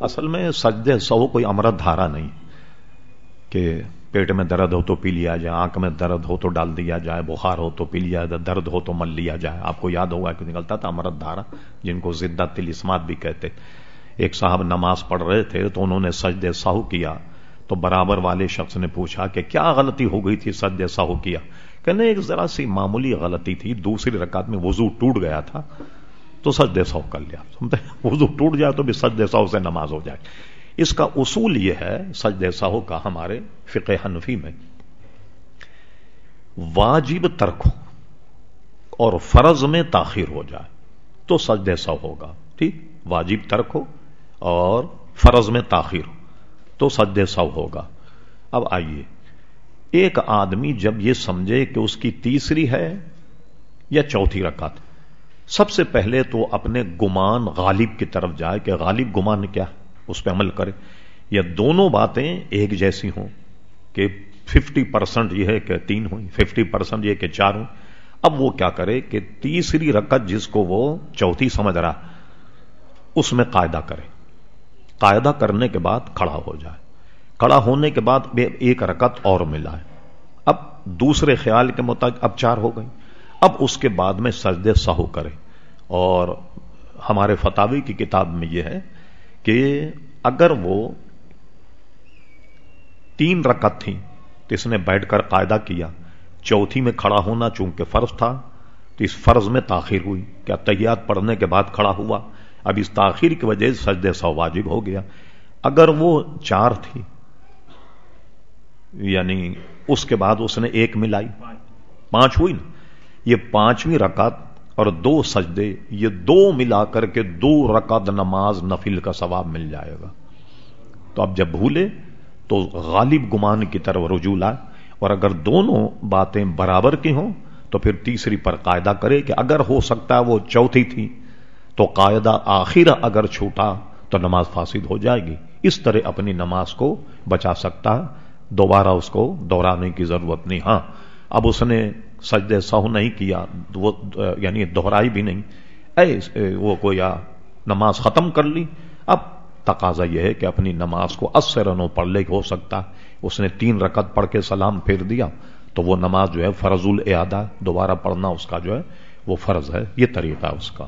اصل میں سجدے سو کوئی امرت دھارا نہیں کہ پیٹ میں درد ہو تو پی لیا جائے، آنکھ میں درد ہو تو ڈال دیا جائے، بخار ہو تو پی لیا جائے، درد ہو تو مل لیا جائے۔ آپ کو یاد ہوگا کہ نکلتا تھا امرت دھارا، جن کو زدہ تلسمات بھی کہتے۔ ایک صاحب نماز پڑھ رہے تھے تو انہوں نے سجدے سہو کیا۔ تو برابر والے شخص نے پوچھا کہ کیا غلطی ہو گئی تھی سجدے سہو کیا؟ کہنے ایک ذرا سی معمولی غلطی تھی، دوسری رکعت میں وضو ٹوٹ گیا تھا۔ تو سجدے سو کر لیا۔ سمجھتے وضو ٹوٹ جائے تو بھی سجدے سو سے نماز ہو جائے۔ اس کا اصول یہ ہے، سجدے سہو کا ہمارے فقہ حنفی میں۔ واجب ترک ہو اور فرض میں تاخیر ہو جائے تو سجدے سو ہوگا۔ ٹھیک؟ واجب ترک ہو اور فرض میں تاخیر ہو تو سجدے سو ہوگا۔ اب آئیے۔ ایک آدمی جب یہ سمجھے کہ اس کی تیسری ہے یا چوتھی رکعت سب سے پہلے تو اپنے گمان غالب کی طرف جائے کہ غالب گمان کیا؟ اس پہ عمل کرے۔ یا دونوں باتیں ایک جیسی ہوں کہ ففٹی پرسنٹ یہ ہے کہ تین ہوئی، ففٹی پرسنٹ یہ کہ چار ہوں اب وہ کیا کرے کہ تیسری رکعت جس کو وہ چوتھی سمجھ رہا، اس میں قاعدہ کرے۔ قاعدہ کرنے کے بعد کھڑا ہو جائے۔ کھڑا ہونے کے بعد ایک رکعت اور ملا ہے اب دوسرے خیال کے مطابق، اب چار ہو گئی۔ اب اس کے بعد میں سجدے سہو کرے اور ہمارے فتاوی کی کتاب میں یہ ہے کہ اگر وہ تین رکعت تھی تو اس نے بیٹھ کر قاعدہ کیا۔ چوتھی میں کھڑا ہونا چونکہ فرض تھا، تو اس فرض میں تاخیر ہوئی۔ کیا تیات پڑھنے کے بعد کھڑا ہوا؟ اب اس تاخیر کی وجہ سے سجدے سو واجب ہو گیا۔ اگر وہ چار تھی یعنی اس کے بعد اس نے ایک ملائی، پانچ ہوئی نا؟ یہ پانچویں رکعت اور دو سجدے، یہ دو ملا کر کے دو رکعت نماز نفل کا ثواب مل جائے گا۔ تو اب جب بھولے تو غالب گمان کی طرف رجوع لائے۔ اور اگر دونوں باتیں برابر کی ہوں تو پھر تیسری پر قاعدہ کرے کہ اگر ہو سکتا ہے وہ چوتھی تھی، تو قاعدہ آخر اگر چھوٹا تو نماز فاسد ہو جائے گی۔ اس طرح اپنی نماز کو بچا سکتا، دوبارہ اس کو دوہرانے کی ضرورت نہیں۔ ہاں اب اس نے سجدے سہو نہیں کیا، وہ یعنی دہرائی بھی نہیں۔ اے، وہ کو یا نماز ختم کر لی۔ اب تقاضا یہ ہے کہ اپنی نماز کو اس رنوں پڑھ لے، ہو سکتا اس نے تین رکعت پڑھ کے سلام پھیر دیا، تو وہ نماز جو ہے فرض الادا دوبارہ پڑھنا اس کا جو ہے، وہ فرض ہے۔ یہ طریقہ اس کا۔